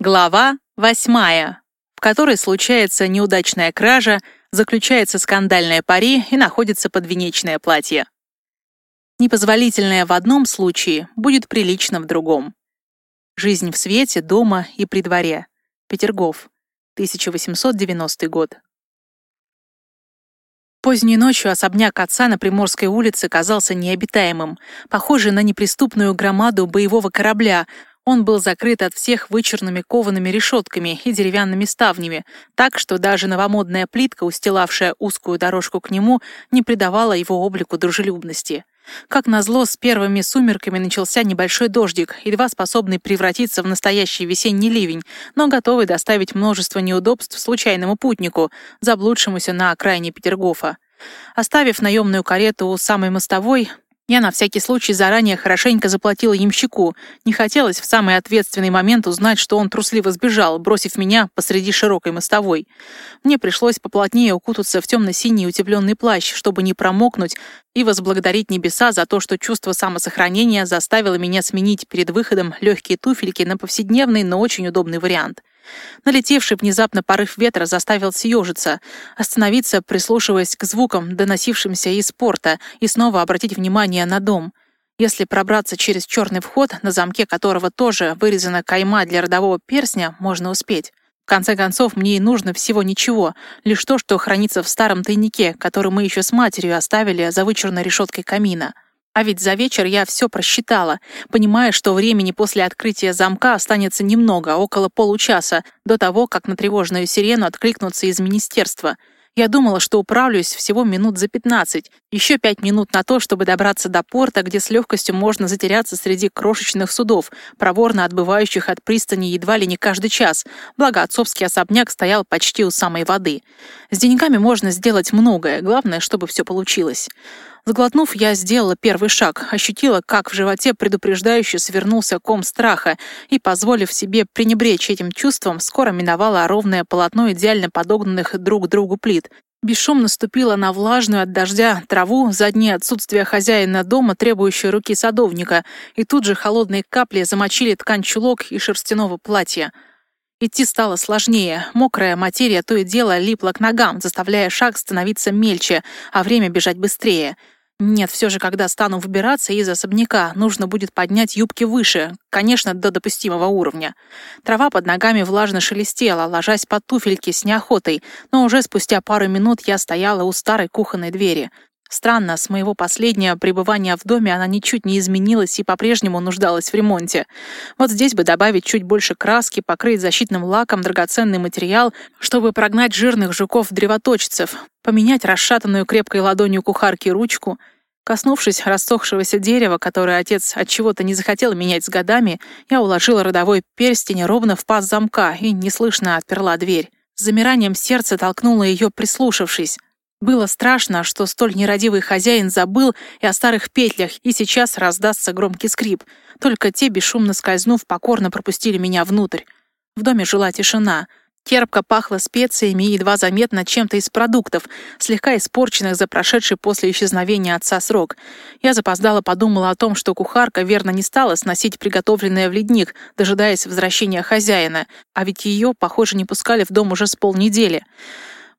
Глава восьмая, в которой случается неудачная кража, заключается скандальная пари и находится подвенечное платье. Непозволительное в одном случае будет прилично в другом. Жизнь в свете, дома и при дворе. Петергоф, 1890 год. Поздней ночью особняк отца на Приморской улице казался необитаемым, похожий на неприступную громаду боевого корабля, он был закрыт от всех вычурными коваными решетками и деревянными ставнями, так что даже новомодная плитка, устилавшая узкую дорожку к нему, не придавала его облику дружелюбности. Как назло, с первыми сумерками начался небольшой дождик, едва способный превратиться в настоящий весенний ливень, но готовый доставить множество неудобств случайному путнику, заблудшемуся на окраине Петергофа. Оставив наемную карету у самой мостовой, я на всякий случай заранее хорошенько заплатила ямщику. Не хотелось в самый ответственный момент узнать, что он трусливо сбежал, бросив меня посреди широкой мостовой. Мне пришлось поплотнее укутаться в темно-синий утепленный плащ, чтобы не промокнуть, и возблагодарить небеса за то, что чувство самосохранения заставило меня сменить перед выходом легкие туфельки на повседневный, но очень удобный вариант. Налетевший внезапно порыв ветра заставил съежиться, остановиться, прислушиваясь к звукам, доносившимся из порта, и снова обратить внимание на дом. Если пробраться через черный вход, на замке которого тоже вырезана кайма для родового перстня, можно успеть. В конце концов, мне и нужно всего ничего, лишь то, что хранится в старом тайнике, который мы еще с матерью оставили за вычурной решеткой камина. А ведь за вечер я все просчитала, понимая, что времени после открытия замка останется немного, около получаса, до того, как на тревожную сирену откликнутся из министерства. Я думала, что управлюсь всего минут за 15, еще пять минут на то, чтобы добраться до порта, где с легкостью можно затеряться среди крошечных судов, проворно отбывающих от пристани едва ли не каждый час, благо отцовский особняк стоял почти у самой воды. С деньгами можно сделать многое, главное, чтобы все получилось. Сглотнув, я сделала первый шаг, ощутила, как в животе предупреждающе свернулся ком страха и, позволив себе пренебречь этим чувством, скоро миновала ровное полотно идеально подогнанных друг к другу плит. Бесшумно ступила на влажную от дождя траву за дни отсутствия хозяина дома, требующей руки садовника, и тут же холодные капли замочили ткань чулок и шерстяного платья. Идти стало сложнее. Мокрая материя то и дело липла к ногам, заставляя шаг становиться мельче, а время бежать быстрее — нет, все же, когда стану выбираться из особняка, нужно будет поднять юбки выше, конечно, до допустимого уровня. Трава под ногами влажно шелестела, ложась под туфельки с неохотой, но уже спустя пару минут я стояла у старой кухонной двери. Странно, с моего последнего пребывания в доме она ничуть не изменилась и по-прежнему нуждалась в ремонте. Вот здесь бы добавить чуть больше краски, покрыть защитным лаком драгоценный материал, чтобы прогнать жирных жуков-древоточцев, поменять расшатанную крепкой ладонью кухарки ручку. Коснувшись рассохшегося дерева, которое отец от чего-то не захотел менять с годами, я уложила родовой перстень ровно в паз замка и неслышно отперла дверь. С замиранием сердца толкнула ее, прислушавшись. Было страшно, что столь нерадивый хозяин забыл и о старых петлях, и сейчас раздастся громкий скрип. Только те, бесшумно скользнув, покорно пропустили меня внутрь. В доме жила тишина. Терпко пахло специями и едва заметно чем-то из продуктов, слегка испорченных за прошедший после исчезновения отца срок. Я запоздала подумала о том, что кухарка верно не стала сносить приготовленное в ледник, дожидаясь возвращения хозяина, а ведь ее, похоже, не пускали в дом уже с полнедели.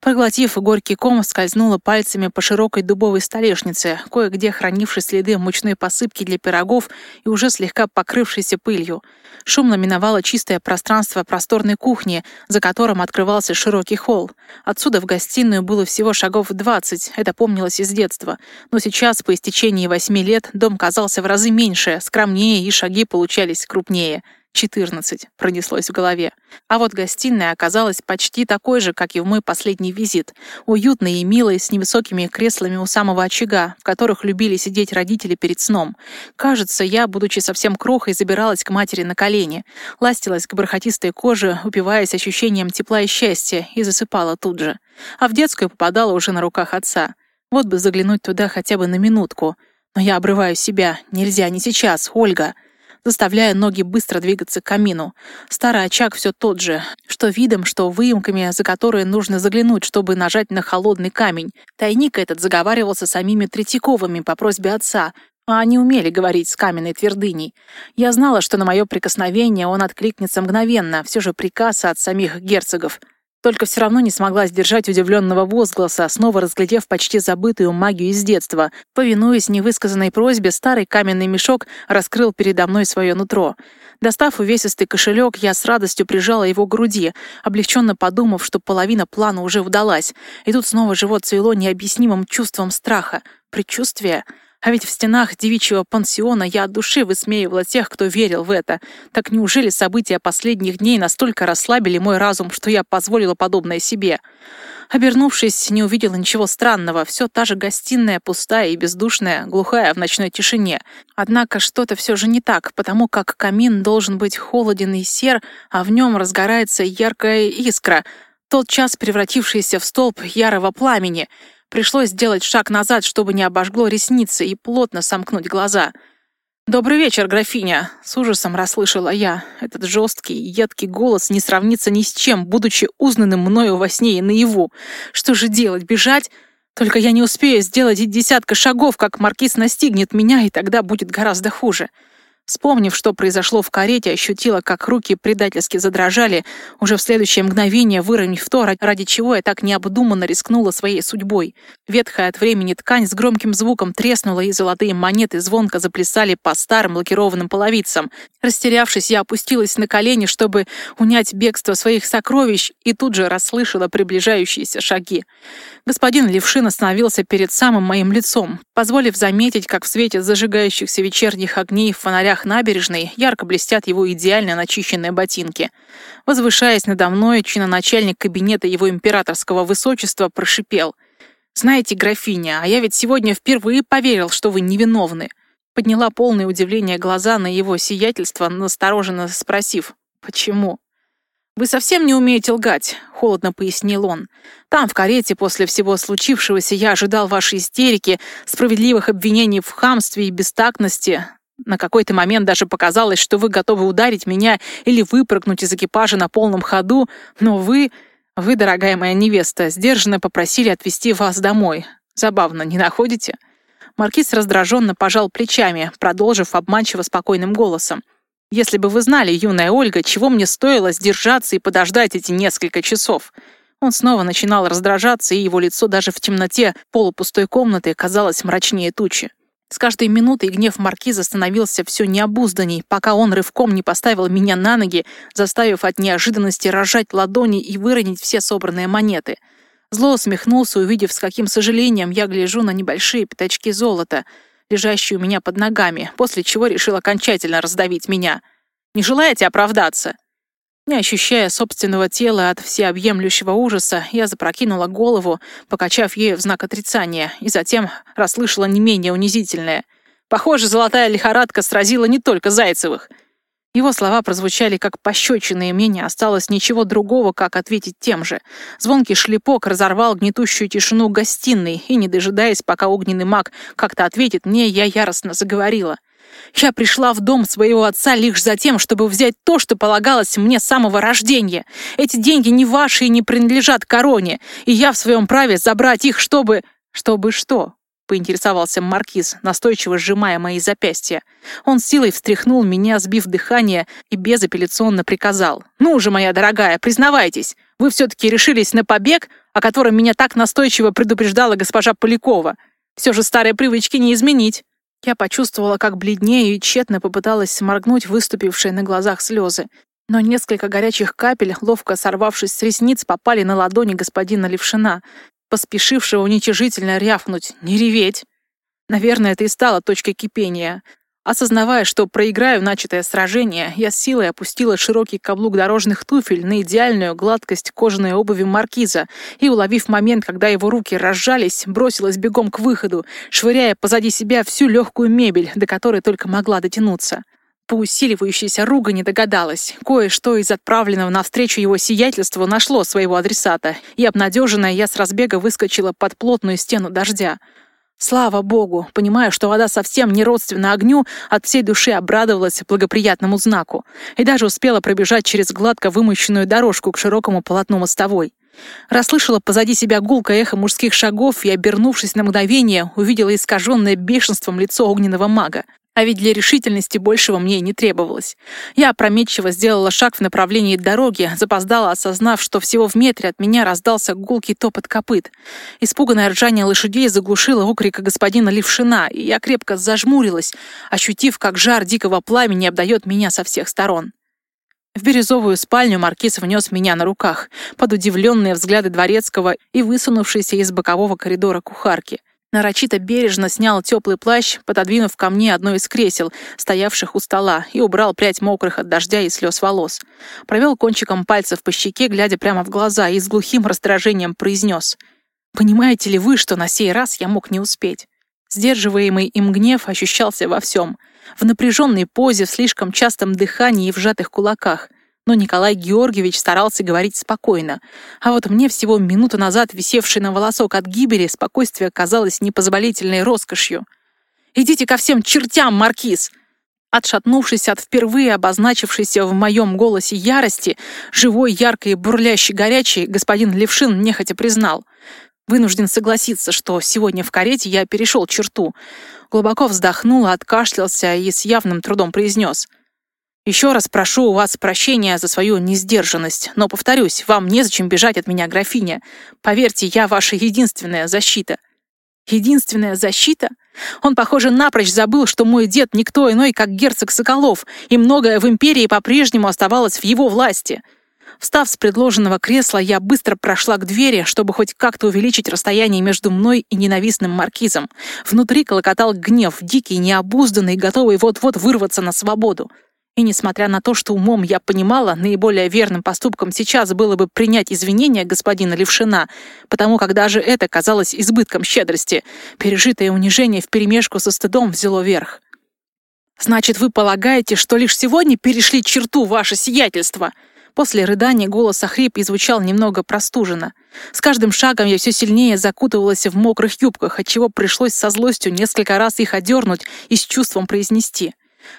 Проглотив горький ком, скользнула пальцами по широкой дубовой столешнице, кое-где хранившей следы мучной посыпки для пирогов и уже слегка покрывшейся пылью. Шумно миновало чистое пространство просторной кухни, за которым открывался широкий холл. Отсюда в гостиную было всего шагов двадцать, это помнилось из детства. Но сейчас, по истечении восьми лет, дом казался в разы меньше, скромнее и шаги получались крупнее — 14 пронеслось в голове. А вот гостиная оказалась почти такой же, как и в мой последний визит. Уютной и милой, с невысокими креслами у самого очага, в которых любили сидеть родители перед сном. Кажется, я, будучи совсем крохой, забиралась к матери на колени, ластилась к бархатистой коже, упиваясь ощущением тепла и счастья, и засыпала тут же. А в детскую попадала уже на руках отца. Вот бы заглянуть туда хотя бы на минутку. Но я обрываю себя. Нельзя, не сейчас, Ольга заставляя ноги быстро двигаться к камину. Старый очаг все тот же, что видом, что выемками, за которые нужно заглянуть, чтобы нажать на холодный камень. Тайник этот заговаривался самими Третьяковыми по просьбе отца. А они умели говорить с каменной твердыней. Я знала, что на мое прикосновение он откликнется мгновенно, все же приказ от самих герцогов. Только все равно не смогла сдержать удивленного возгласа, снова разглядев почти забытую магию из детства. Повинуясь невысказанной просьбе, старый каменный мешок раскрыл передо мной свое нутро. Достав увесистый кошелек, я с радостью прижала его к груди, облегченно подумав, что половина плана уже удалась. И тут снова живот цвело необъяснимым чувством страха. Предчувствие? А ведь в стенах девичьего пансиона я от души высмеивала тех, кто верил в это. Так неужели события последних дней настолько расслабили мой разум, что я позволила подобное себе? Обернувшись, не увидела ничего странного. Все та же гостиная, пустая и бездушная, глухая в ночной тишине. Однако что-то все же не так, потому как камин должен быть холоден и сер, а в нем разгорается яркая искра, тот час превратившийся в столб ярого пламени — Пришлось сделать шаг назад, чтобы не обожгло ресницы и плотно сомкнуть глаза. «Добрый вечер, графиня!» — с ужасом расслышала я. Этот жесткий, едкий голос не сравнится ни с чем, будучи узнанным мною во сне и наяву. Что же делать, бежать? Только я не успею сделать и десятка шагов, как маркиз настигнет меня, и тогда будет гораздо хуже. Вспомнив, что произошло в карете, ощутила, как руки предательски задрожали, уже в следующее мгновение выронив то, ради чего я так необдуманно рискнула своей судьбой. Ветхая от времени ткань с громким звуком треснула, и золотые монеты звонко заплясали по старым лакированным половицам. Растерявшись, я опустилась на колени, чтобы унять бегство своих сокровищ, и тут же расслышала приближающиеся шаги. Господин Левшин остановился перед самым моим лицом, позволив заметить, как в свете зажигающихся вечерних огней в фонарях набережной ярко блестят его идеально начищенные ботинки. Возвышаясь надо мной, чиноначальник кабинета его императорского высочества прошипел. «Знаете, графиня, а я ведь сегодня впервые поверил, что вы невиновны». Подняла полное удивление глаза на его сиятельство, настороженно спросив «Почему?». «Вы совсем не умеете лгать», — холодно пояснил он. «Там, в карете, после всего случившегося, я ожидал вашей истерики, справедливых обвинений в хамстве и бестактности. На какой-то момент даже показалось, что вы готовы ударить меня или выпрыгнуть из экипажа на полном ходу, но вы, вы, дорогая моя невеста, сдержанно попросили отвезти вас домой. Забавно, не находите?» Маркиз раздраженно пожал плечами, продолжив обманчиво спокойным голосом. Если бы вы знали, юная Ольга, чего мне стоило сдержаться и подождать эти несколько часов. Он снова начинал раздражаться, и его лицо даже в темноте полупустой комнаты казалось мрачнее тучи. С каждой минутой гнев маркиза становился все необузданней, пока он рывком не поставил меня на ноги, заставив от неожиданности рожать ладони и выронить все собранные монеты. Зло усмехнулся, увидев, с каким сожалением я гляжу на небольшие пятачки золота — лежащий у меня под ногами, после чего решил окончательно раздавить меня. «Не желаете оправдаться?» Не ощущая собственного тела от всеобъемлющего ужаса, я запрокинула голову, покачав ею в знак отрицания, и затем расслышала не менее унизительное. «Похоже, золотая лихорадка сразила не только Зайцевых. Его слова прозвучали как пощечины, и мне не осталось ничего другого, как ответить тем же. Звонкий шлепок разорвал гнетущую тишину гостиной, и, не дожидаясь, пока огненный маг как-то ответит мне, я яростно заговорила. Я пришла в дом своего отца лишь за тем, чтобы взять то, что полагалось мне с самого рождения. Эти деньги не ваши и не принадлежат короне, и я в своем праве забрать их, чтобы... Чтобы что? поинтересовался маркиз, настойчиво сжимая мои запястья. Он силой встряхнул меня, сбив дыхание, и безапелляционно приказал. «Ну же, моя дорогая, признавайтесь, вы все-таки решились на побег, о котором меня так настойчиво предупреждала госпожа Полякова. Все же старые привычки не изменить». Я почувствовала, как бледнее и тщетно попыталась сморгнуть выступившие на глазах слезы. Но несколько горячих капель, ловко сорвавшись с ресниц, попали на ладони господина Левшина поспешившего уничижительно рявкнуть «Не реветь!». Наверное, это и стало точкой кипения. Осознавая, что проиграю начатое сражение, я с силой опустила широкий каблук дорожных туфель на идеальную гладкость кожаной обуви маркиза и, уловив момент, когда его руки разжались, бросилась бегом к выходу, швыряя позади себя всю легкую мебель, до которой только могла дотянуться. По усиливающейся ругани догадалась. Кое-что из отправленного навстречу его сиятельству нашло своего адресата, и, обнадеженная, я с разбега выскочила под плотную стену дождя. Слава богу, понимая, что вода совсем не родственна огню, от всей души обрадовалась благоприятному знаку и даже успела пробежать через гладко вымощенную дорожку к широкому полотну мостовой. Расслышала позади себя гулко эхо мужских шагов и, обернувшись на мгновение, увидела искаженное бешенством лицо огненного мага. А ведь для решительности большего мне не требовалось. Я опрометчиво сделала шаг в направлении дороги, запоздала, осознав, что всего в метре от меня раздался гулкий топот копыт. Испуганное ржание лошадей заглушило окрика господина Левшина, и я крепко зажмурилась, ощутив, как жар дикого пламени обдает меня со всех сторон. В бирюзовую спальню маркиз внес меня на руках, под удивленные взгляды дворецкого и высунувшейся из бокового коридора кухарки. Нарочито бережно снял теплый плащ, пододвинув ко мне одно из кресел, стоявших у стола, и убрал прядь мокрых от дождя и слез волос. Провел кончиком пальцев по щеке, глядя прямо в глаза, и с глухим раздражением произнес. «Понимаете ли вы, что на сей раз я мог не успеть?» Сдерживаемый им гнев ощущался во всем. В напряженной позе, в слишком частом дыхании и в сжатых кулаках но Николай Георгиевич старался говорить спокойно. А вот мне всего минуту назад висевший на волосок от гибели спокойствие казалось непозволительной роскошью. «Идите ко всем чертям, Маркиз!» Отшатнувшись от впервые обозначившейся в моем голосе ярости, живой, яркой, бурлящей, горячей, господин Левшин нехотя признал. Вынужден согласиться, что сегодня в карете я перешел черту. Глубоко вздохнул, откашлялся и с явным трудом произнес — еще раз прошу у вас прощения за свою несдержанность, но, повторюсь, вам незачем бежать от меня, графиня. Поверьте, я ваша единственная защита». «Единственная защита?» Он, похоже, напрочь забыл, что мой дед никто иной, как герцог Соколов, и многое в империи по-прежнему оставалось в его власти. Встав с предложенного кресла, я быстро прошла к двери, чтобы хоть как-то увеличить расстояние между мной и ненавистным маркизом. Внутри колокотал гнев, дикий, необузданный, готовый вот-вот вырваться на свободу. И несмотря на то, что умом я понимала, наиболее верным поступком сейчас было бы принять извинения господина Левшина, потому как даже это казалось избытком щедрости, пережитое унижение вперемешку со стыдом взяло верх. «Значит, вы полагаете, что лишь сегодня перешли черту ваше сиятельство?» После рыдания голос охрип и звучал немного простуженно. С каждым шагом я все сильнее закутывалась в мокрых юбках, отчего пришлось со злостью несколько раз их одернуть и с чувством произнести.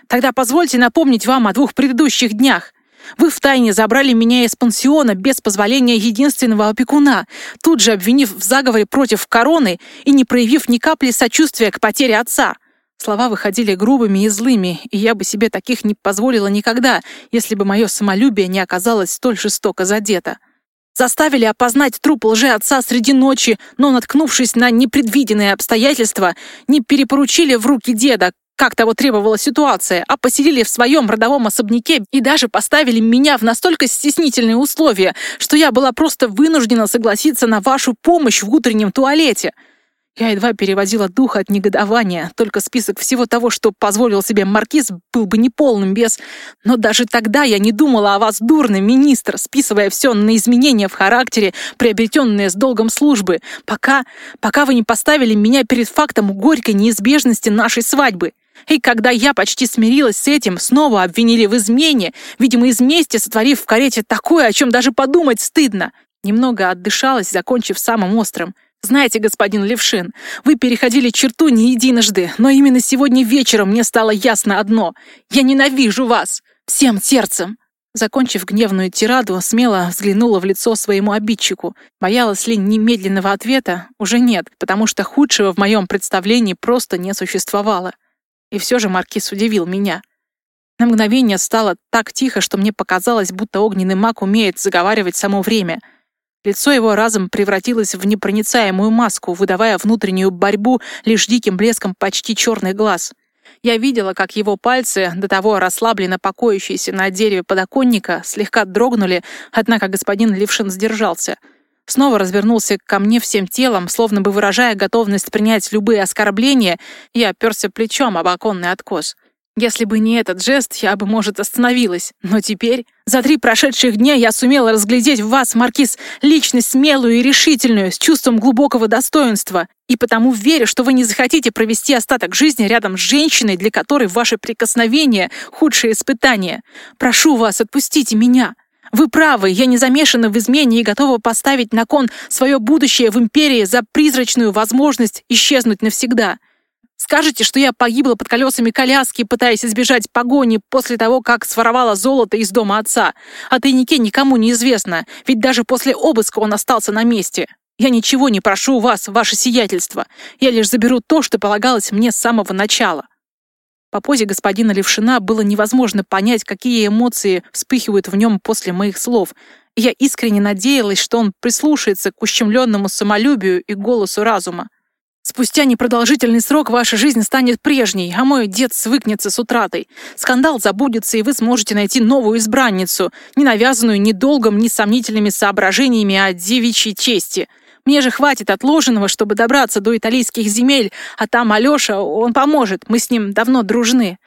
Тогда позвольте напомнить вам о двух предыдущих днях. Вы втайне забрали меня из пансиона без позволения единственного опекуна, тут же обвинив в заговоре против короны и не проявив ни капли сочувствия к потере отца. Слова выходили грубыми и злыми, и я бы себе таких не позволила никогда, если бы мое самолюбие не оказалось столь жестоко задето. Заставили опознать труп лже-отца среди ночи, но, наткнувшись на непредвиденные обстоятельства, не перепоручили в руки деда, как того требовала ситуация, а поселили в своем родовом особняке и даже поставили меня в настолько стеснительные условия, что я была просто вынуждена согласиться на вашу помощь в утреннем туалете. Я едва переводила дух от негодования, только список всего того, что позволил себе маркиз, был бы неполным без... Но даже тогда я не думала о вас, дурный министр, списывая все на изменения в характере, приобретенные с долгом службы, пока... пока вы не поставили меня перед фактом горькой неизбежности нашей свадьбы. И когда я почти смирилась с этим, снова обвинили в измене, видимо, из мести сотворив в карете такое, о чем даже подумать стыдно. Немного отдышалась, закончив самым острым. «Знаете, господин Левшин, вы переходили черту не единожды, но именно сегодня вечером мне стало ясно одно. Я ненавижу вас! Всем сердцем!» Закончив гневную тираду, смело взглянула в лицо своему обидчику. Боялась ли немедленного ответа? Уже нет, потому что худшего в моем представлении просто не существовало. И все же маркиз удивил меня. На мгновение стало так тихо, что мне показалось, будто огненный маг умеет заговаривать само время. Лицо его разом превратилось в непроницаемую маску, выдавая внутреннюю борьбу лишь диким блеском почти черный глаз. Я видела, как его пальцы, до того расслабленно покоящиеся на дереве подоконника, слегка дрогнули, однако господин Левшин сдержался — снова развернулся ко мне всем телом, словно бы выражая готовность принять любые оскорбления, и оперся плечом об оконный откос. Если бы не этот жест, я бы, может, остановилась. Но теперь, за три прошедших дня, я сумела разглядеть в вас, Маркиз, личность смелую и решительную, с чувством глубокого достоинства. И потому верю, что вы не захотите провести остаток жизни рядом с женщиной, для которой ваше прикосновение — худшее испытание. Прошу вас, отпустите меня. Вы правы, я не замешана в измене и готова поставить на кон свое будущее в империи за призрачную возможность исчезнуть навсегда. Скажете, что я погибла под колесами коляски, пытаясь избежать погони после того, как своровала золото из дома отца. О тайнике никому не известно, ведь даже после обыска он остался на месте. Я ничего не прошу у вас, ваше сиятельство. Я лишь заберу то, что полагалось мне с самого начала». По позе господина Левшина было невозможно понять, какие эмоции вспыхивают в нем после моих слов. Я искренне надеялась, что он прислушается к ущемленному самолюбию и голосу разума. Спустя непродолжительный срок ваша жизнь станет прежней, а мой дед свыкнется с утратой. Скандал забудется, и вы сможете найти новую избранницу, не навязанную ни долгом, ни сомнительными соображениями о девичьей чести. Мне же хватит отложенного, чтобы добраться до итальянских земель, а там Алёша, он поможет, мы с ним давно дружны.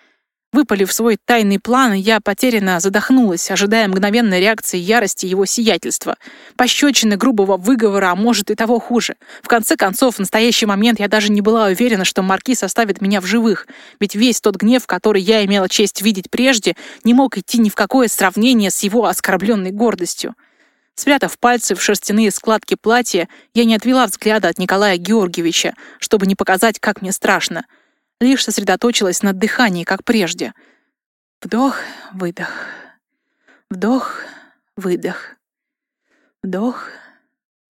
Выпалив свой тайный план, я потерянно задохнулась, ожидая мгновенной реакции ярости его сиятельства. Пощечины грубого выговора, а может и того хуже. В конце концов, в настоящий момент я даже не была уверена, что Маркиз оставит меня в живых, ведь весь тот гнев, который я имела честь видеть прежде, не мог идти ни в какое сравнение с его оскорбленной гордостью. Спрятав пальцы в шерстяные складки платья, я не отвела взгляда от Николая Георгиевича, чтобы не показать, как мне страшно — лишь сосредоточилась на дыхании, как прежде. Вдох, выдох. Вдох, выдох. Вдох,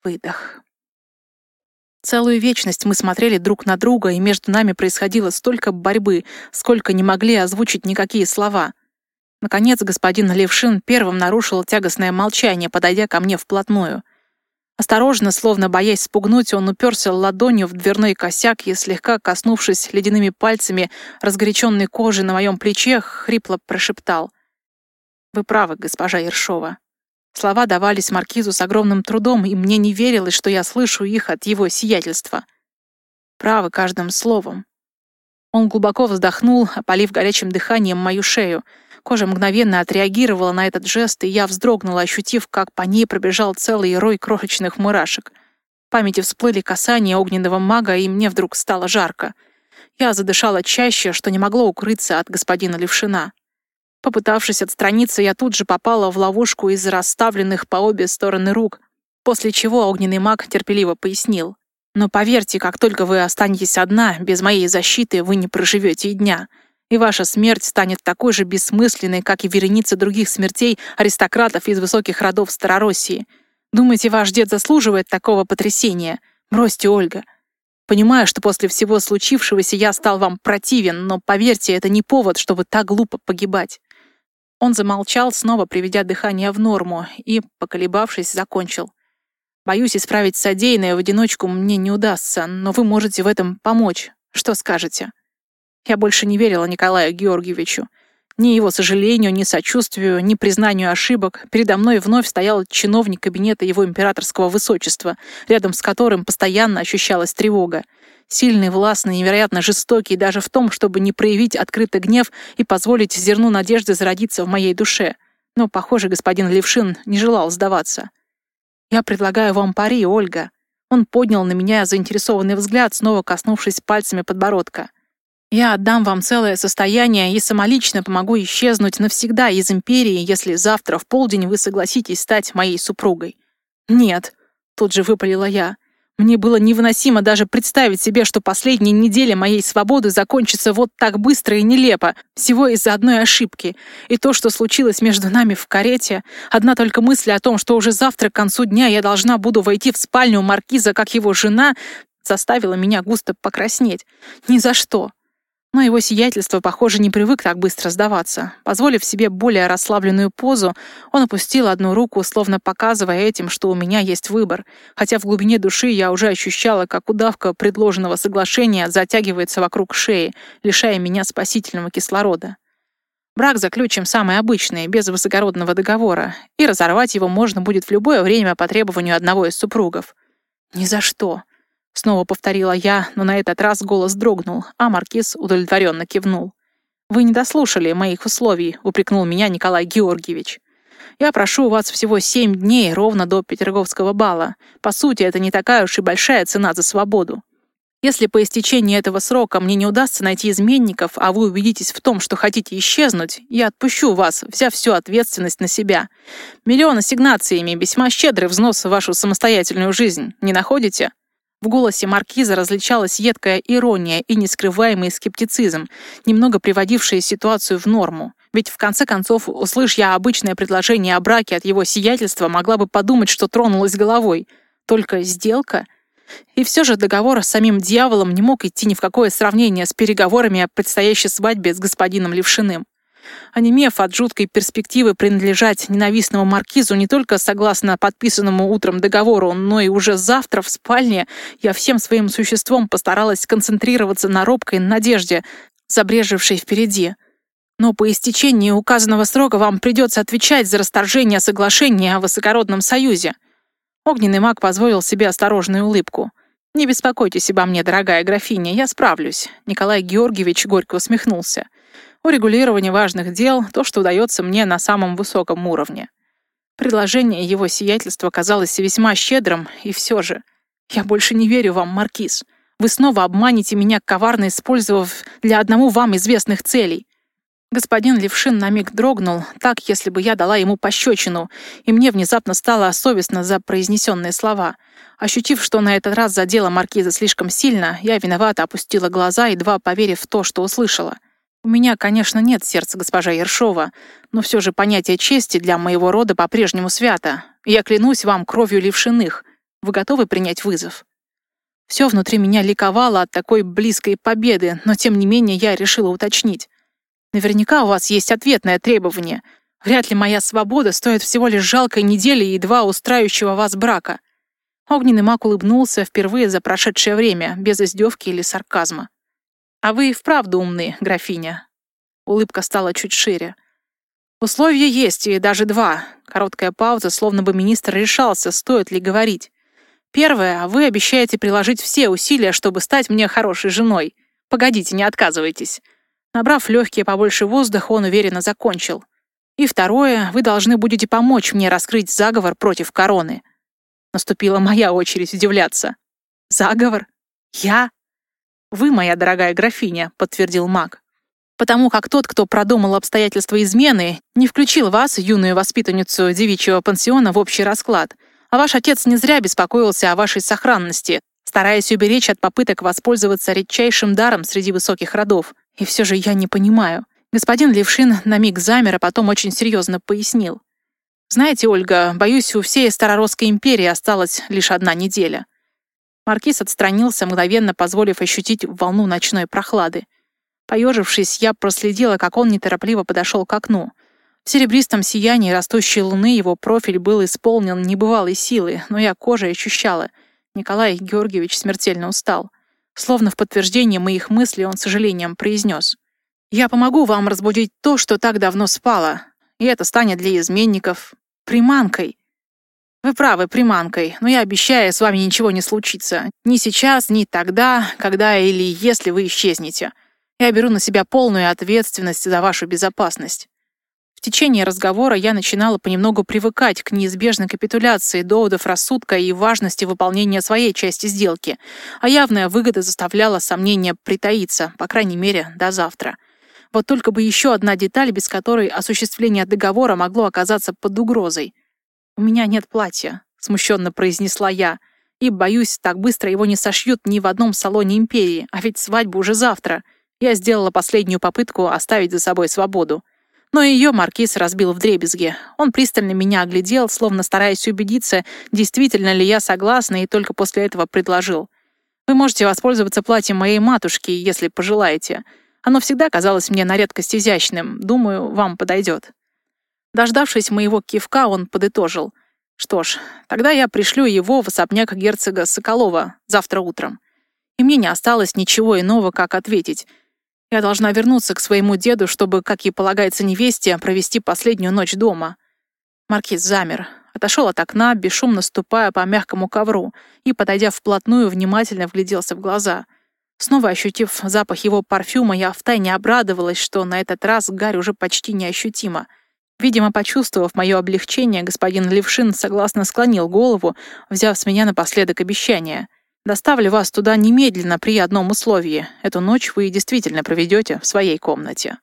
выдох. Целую вечность мы смотрели друг на друга, и между нами происходило столько борьбы, сколько не могли озвучить никакие слова. Наконец господин Левшин первым нарушил тягостное молчание, подойдя ко мне вплотную — Осторожно, словно боясь спугнуть, он уперся ладонью в дверной косяк и, слегка коснувшись ледяными пальцами разгоряченной кожи на моем плече, хрипло прошептал. «Вы правы, госпожа Ершова». Слова давались маркизу с огромным трудом, и мне не верилось, что я слышу их от его сиятельства. Правы каждым словом. Он глубоко вздохнул, опалив горячим дыханием мою шею — Кожа мгновенно отреагировала на этот жест, и я вздрогнула, ощутив, как по ней пробежал целый рой крошечных мурашек. В памяти всплыли касания огненного мага, и мне вдруг стало жарко. Я задышала чаще, что не могло укрыться от господина Левшина. Попытавшись отстраниться, я тут же попала в ловушку из расставленных по обе стороны рук, после чего огненный маг терпеливо пояснил. «Но поверьте, как только вы останетесь одна, без моей защиты вы не проживете и дня и ваша смерть станет такой же бессмысленной, как и вереница других смертей аристократов из высоких родов Старороссии. Думаете, ваш дед заслуживает такого потрясения? Бросьте, Ольга. Понимаю, что после всего случившегося я стал вам противен, но поверьте, это не повод, чтобы так глупо погибать». Он замолчал, снова приведя дыхание в норму, и, поколебавшись, закончил. «Боюсь, исправить содеянное в одиночку мне не удастся, но вы можете в этом помочь. Что скажете?» Я больше не верила Николаю Георгиевичу. Ни его сожалению, ни сочувствию, ни признанию ошибок. Передо мной вновь стоял чиновник кабинета его императорского высочества, рядом с которым постоянно ощущалась тревога. Сильный, властный, невероятно жестокий даже в том, чтобы не проявить открытый гнев и позволить зерну надежды зародиться в моей душе. Но, похоже, господин Левшин не желал сдаваться. «Я предлагаю вам пари, Ольга». Он поднял на меня заинтересованный взгляд, снова коснувшись пальцами подбородка. Я отдам вам целое состояние и самолично помогу исчезнуть навсегда из империи, если завтра в полдень вы согласитесь стать моей супругой». «Нет», — тут же выпалила я. Мне было невыносимо даже представить себе, что последняя неделя моей свободы закончится вот так быстро и нелепо, всего из-за одной ошибки. И то, что случилось между нами в карете, одна только мысль о том, что уже завтра к концу дня я должна буду войти в спальню маркиза как его жена, заставила меня густо покраснеть. Ни за что. Но его сиятельство, похоже, не привык так быстро сдаваться. Позволив себе более расслабленную позу, он опустил одну руку, словно показывая этим, что у меня есть выбор, хотя в глубине души я уже ощущала, как удавка предложенного соглашения затягивается вокруг шеи, лишая меня спасительного кислорода. Брак заключим самый обычный, без высокородного договора, и разорвать его можно будет в любое время по требованию одного из супругов. Ни за что. Снова повторила я, но на этот раз голос дрогнул, а маркиз удовлетворенно кивнул. «Вы не дослушали моих условий», — упрекнул меня Николай Георгиевич. «Я прошу у вас всего семь дней, ровно до Петерговского бала. По сути, это не такая уж и большая цена за свободу. Если по истечении этого срока мне не удастся найти изменников, а вы убедитесь в том, что хотите исчезнуть, я отпущу вас, взяв всю ответственность на себя. Миллион ассигнациями, весьма щедрый взнос в вашу самостоятельную жизнь, не находите?» В голосе маркиза различалась едкая ирония и нескрываемый скептицизм, немного приводившие ситуацию в норму. Ведь в конце концов, услышь я обычное предложение о браке от его сиятельства, могла бы подумать, что тронулась головой. Только сделка? И все же договор с самим дьяволом не мог идти ни в какое сравнение с переговорами о предстоящей свадьбе с господином Левшиным. Онемев от жуткой перспективы принадлежать ненавистному маркизу не только согласно подписанному утром договору, но и уже завтра в спальне, я всем своим существом постаралась сконцентрироваться на робкой надежде, забрежевшей впереди. Но по истечении указанного срока вам придется отвечать за расторжение соглашения о высокородном союзе. Огненный маг позволил себе осторожную улыбку. «Не беспокойтесь обо мне, дорогая графиня, я справлюсь», — Николай Георгиевич горько усмехнулся урегулирование важных дел, то, что удается мне на самом высоком уровне. Предложение его сиятельства казалось весьма щедрым, и все же. Я больше не верю вам, Маркиз. Вы снова обманете меня, коварно использовав для одному вам известных целей. Господин Левшин на миг дрогнул, так, если бы я дала ему пощечину, и мне внезапно стало совестно за произнесенные слова. Ощутив, что на этот раз задела маркиза слишком сильно, я виновато опустила глаза, едва поверив в то, что услышала. У меня, конечно, нет сердца госпожа Ершова, но все же понятие чести для моего рода по-прежнему свято. Я клянусь вам кровью левшиных. Вы готовы принять вызов?» Все внутри меня ликовало от такой близкой победы, но тем не менее я решила уточнить. Наверняка у вас есть ответное требование. Вряд ли моя свобода стоит всего лишь жалкой недели и два устраивающего вас брака. Огненный маг улыбнулся впервые за прошедшее время, без издевки или сарказма. «А вы и вправду умны, графиня». Улыбка стала чуть шире. «Условия есть, и даже два». Короткая пауза, словно бы министр решался, стоит ли говорить. «Первое, вы обещаете приложить все усилия, чтобы стать мне хорошей женой. Погодите, не отказывайтесь». Набрав легкие побольше воздуха, он уверенно закончил. «И второе, вы должны будете помочь мне раскрыть заговор против короны». Наступила моя очередь удивляться. «Заговор? Я? «Вы, моя дорогая графиня», — подтвердил маг. «Потому как тот, кто продумал обстоятельства измены, не включил вас, юную воспитанницу девичьего пансиона, в общий расклад. А ваш отец не зря беспокоился о вашей сохранности, стараясь уберечь от попыток воспользоваться редчайшим даром среди высоких родов. И все же я не понимаю». Господин Левшин на миг замер, а потом очень серьезно пояснил. «Знаете, Ольга, боюсь, у всей Староросской империи осталась лишь одна неделя. Маркиз отстранился, мгновенно позволив ощутить волну ночной прохлады. Поежившись, я проследила, как он неторопливо подошел к окну. В серебристом сиянии растущей луны его профиль был исполнен небывалой силы, но я кожей ощущала. Николай Георгиевич смертельно устал. Словно в подтверждение моих мыслей он с сожалением произнес. «Я помогу вам разбудить то, что так давно спало, и это станет для изменников приманкой». Вы правы, приманкой, но я обещаю, с вами ничего не случится. Ни сейчас, ни тогда, когда или если вы исчезнете. Я беру на себя полную ответственность за вашу безопасность. В течение разговора я начинала понемногу привыкать к неизбежной капитуляции доводов рассудка и важности выполнения своей части сделки, а явная выгода заставляла сомнения притаиться, по крайней мере, до завтра. Вот только бы еще одна деталь, без которой осуществление договора могло оказаться под угрозой — «У меня нет платья», — смущенно произнесла я. «И, боюсь, так быстро его не сошьют ни в одном салоне Империи, а ведь свадьба уже завтра». Я сделала последнюю попытку оставить за собой свободу. Но ее маркиз разбил в дребезге. Он пристально меня оглядел, словно стараясь убедиться, действительно ли я согласна, и только после этого предложил. «Вы можете воспользоваться платьем моей матушки, если пожелаете. Оно всегда казалось мне на редкость изящным. Думаю, вам подойдет». Дождавшись моего кивка, он подытожил. «Что ж, тогда я пришлю его в особняк герцога Соколова завтра утром». И мне не осталось ничего иного, как ответить. Я должна вернуться к своему деду, чтобы, как и полагается невесте, провести последнюю ночь дома. Маркиз замер, отошел от окна, бесшумно ступая по мягкому ковру, и, подойдя вплотную, внимательно вгляделся в глаза. Снова ощутив запах его парфюма, я втайне обрадовалась, что на этот раз гарь уже почти неощутима — Видимо, почувствовав мое облегчение, господин Левшин согласно склонил голову, взяв с меня напоследок обещание. «Доставлю вас туда немедленно при одном условии. Эту ночь вы действительно проведете в своей комнате».